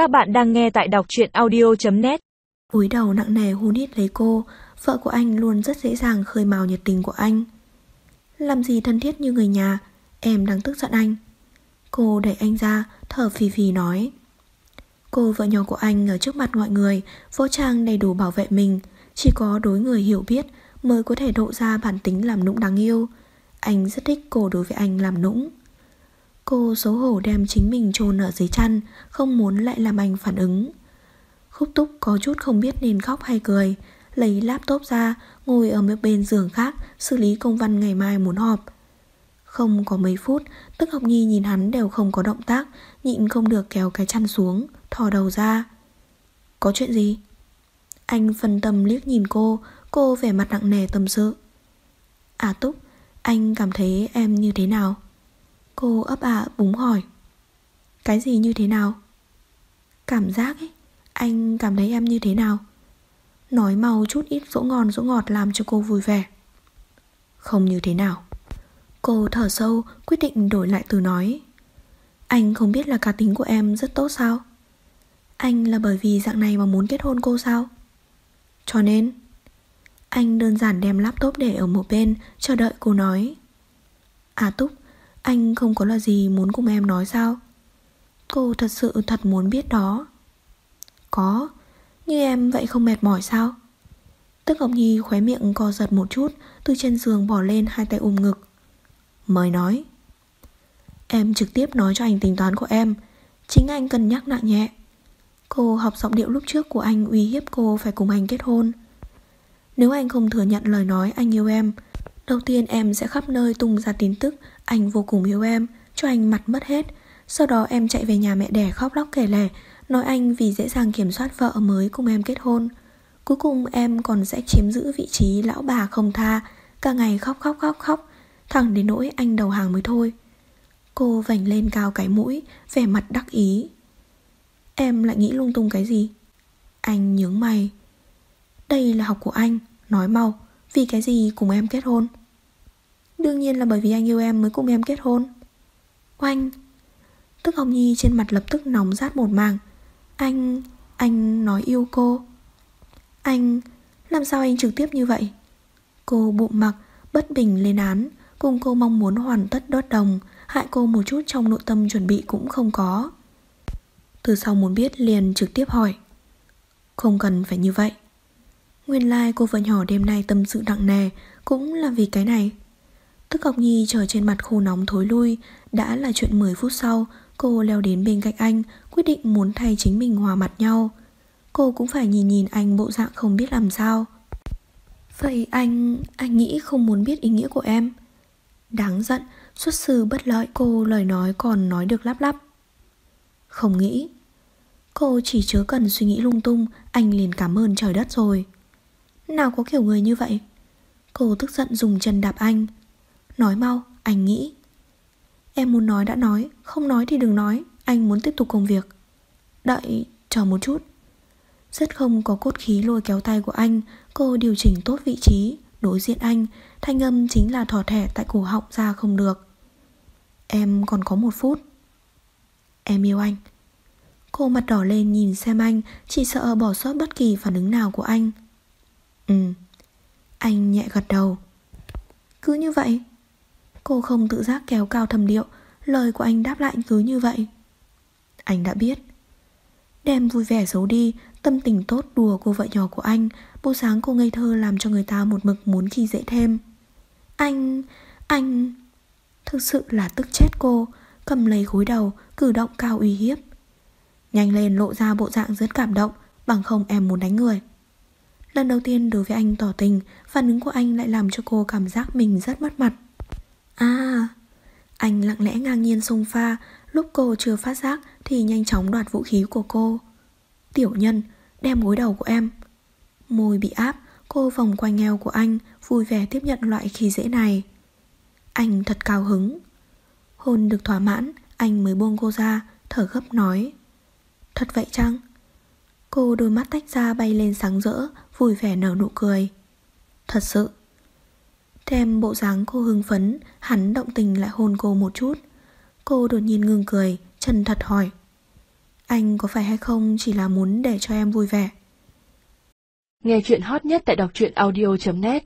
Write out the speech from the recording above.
Các bạn đang nghe tại đọc truyện audio.net cúi đầu nặng nề hôn hít lấy cô, Vợ của anh luôn rất dễ dàng khơi mào nhiệt tình của anh. Làm gì thân thiết như người nhà, Em đang tức giận anh. Cô đẩy anh ra, Thở phì phì nói. Cô vợ nhỏ của anh ở trước mặt mọi người Võ trang đầy đủ bảo vệ mình. Chỉ có đối người hiểu biết Mới có thể độ ra bản tính làm nũng đáng yêu. Anh rất thích cô đối với anh làm nũng. Cô xấu hổ đem chính mình chôn ở dưới chăn, Không muốn lại làm anh phản ứng. Khúc túc có chút không biết nên khóc hay cười, Lấy laptop ra, Ngồi ở một bên giường khác, Xử lý công văn ngày mai muốn họp. Không có mấy phút, Tức học nhi nhìn hắn đều không có động tác, Nhịn không được kéo cái chăn xuống, Thò đầu ra. Có chuyện gì? Anh phân tâm liếc nhìn cô Cô vẻ mặt nặng nề tâm sự. À Túc, Anh cảm thấy em như thế nào? Cô ấp ạ búng hỏi. Cái gì như thế nào? Cảm giác ấy, Anh cảm thấy em như thế nào? Nói mau chút ít dỗ ngon dỗ ngọt làm cho cô vui vẻ. Không như thế nào. Cô thở sâu, quyết định đổi lại từ nói. Anh không biết là cá tính của em rất tốt sao? Anh là bởi vì dạng này mà muốn kết hôn cô sao? Cho nên, Anh đơn giản đem laptop để ở một bên, Chờ đợi cô nói. À Túc anh không có là gì muốn cùng em nói sao? Cô thật sự thật muốn biết đó. Có Như em vậy không mệt mỏi sao? Tức Ngọc Nhi khóe miệng co giật một chút, Từ trên giường bỏ lên hai tay ôm ngực. Mới nói. Em trực tiếp nói cho anh tính toán của em. Chính anh cân nhắc nặng nhẹ. Cô học giọng điệu lúc trước của anh uy hiếp cô phải cùng anh kết hôn. Nếu anh không thừa nhận lời nói anh yêu em Đầu tiên em sẽ khắp nơi tung ra tin tức, Anh vô cùng yêu em, Cho anh mặt mất hết. Sau đó em chạy về nhà mẹ đẻ khóc lóc kể lể Nói anh vì dễ dàng kiểm soát vợ mới cùng em kết hôn. Cuối cùng em còn sẽ chiếm giữ vị trí lão bà không tha, Cả ngày khóc khóc khóc khóc, Thẳng đến nỗi anh đầu hàng mới thôi. Cô vành lên cao cái mũi, Vẻ mặt đắc ý. Em lại nghĩ lung tung cái gì? Anh nhướng mày. Đây là học của anh, Nói mau, Vì cái gì cùng em kết hôn? Đương nhiên là bởi vì anh yêu em mới cùng em kết hôn. Oanh, Tức Hồng Nhi trên mặt lập tức nóng rát một màng Anh... anh nói yêu cô. Anh... làm sao anh trực tiếp như vậy? Cô bụng mặc, Bất bình lên án. Cùng cô mong muốn hoàn tất đốt đồng, Hại cô một chút trong nội tâm chuẩn bị cũng không có. Từ sau muốn biết liền trực tiếp hỏi. Không cần phải như vậy. Nguyên lai like cô vợ nhỏ đêm nay tâm sự nặng nề, Cũng là vì cái này. Tức Ngọc Nhi chờ trên mặt khô nóng thối lui. Đã là chuyện 10 phút sau, Cô leo đến bên cạnh anh, Quyết định muốn thay chính mình hòa mặt nhau. Cô cũng phải nhìn nhìn anh bộ dạng không biết làm sao. Vậy anh... anh nghĩ không muốn biết ý nghĩa của em? Đáng giận, Xuất sư bất lợi, cô lời nói còn nói được lắp lắp. Không nghĩ. Cô chỉ chớ cần suy nghĩ lung tung, Anh liền cảm ơn trời đất rồi. Nào có kiểu người như vậy? Cô tức giận dùng chân đạp anh. Nói mau, anh nghĩ. Em muốn nói đã nói Không nói thì đừng nói Anh muốn tiếp tục công việc. Đợi, chờ một chút. Rất không có cốt khí lôi kéo tay của anh Cô điều chỉnh tốt vị trí Đối diện anh Thanh âm chính là thỏ thẻ tại cổ họng ra không được. Em còn có một phút. Em yêu anh. Cô mặt đỏ lên nhìn xem anh Chỉ sợ bỏ sót bất kỳ phản ứng nào của anh. Ừ. Anh nhẹ gật đầu. Cứ như vậy Cô không tự giác kéo cao thầm điệu. Lời của anh đáp lại cứ như vậy. Anh đã biết. Đem vui vẻ giấu đi, Tâm tình tốt đùa cô vợ nhỏ của anh Bố sáng cô ngây thơ làm cho người ta một mực muốn khi dễ thêm. Anh... anh... Thực sự là tức chết cô, Cầm lấy gối đầu, Cử động cao uy hiếp. Nhanh lên lộ ra bộ dạng rất cảm động, Bằng không em muốn đánh người. Lần đầu tiên đối với anh tỏ tình, Phản ứng của anh lại làm cho cô cảm giác mình rất mất mặt. À Anh lặng lẽ ngang nhiên xông pha. Lúc cô chưa phát giác Thì nhanh chóng đoạt vũ khí của cô. Tiểu nhân, Đem gối đầu của em. Môi bị áp, Cô vòng quanh eo của anh, Vui vẻ tiếp nhận loại khí dễ này. Anh thật cao hứng. Hôn được thỏa mãn, Anh mới buông cô ra, Thở gấp nói. Thật vậy chăng? Cô đôi mắt tách ra bay lên sáng rỡ, Vui vẻ nở nụ cười. Thật sự xem bộ dáng cô hưng phấn, Hắn động tình lại hôn cô một chút. Cô đột nhiên ngừng cười, Chân thật hỏi, Anh có phải hay không chỉ là muốn để cho em vui vẻ? Nghe chuyện hot nhất tại đọc truyện audio.net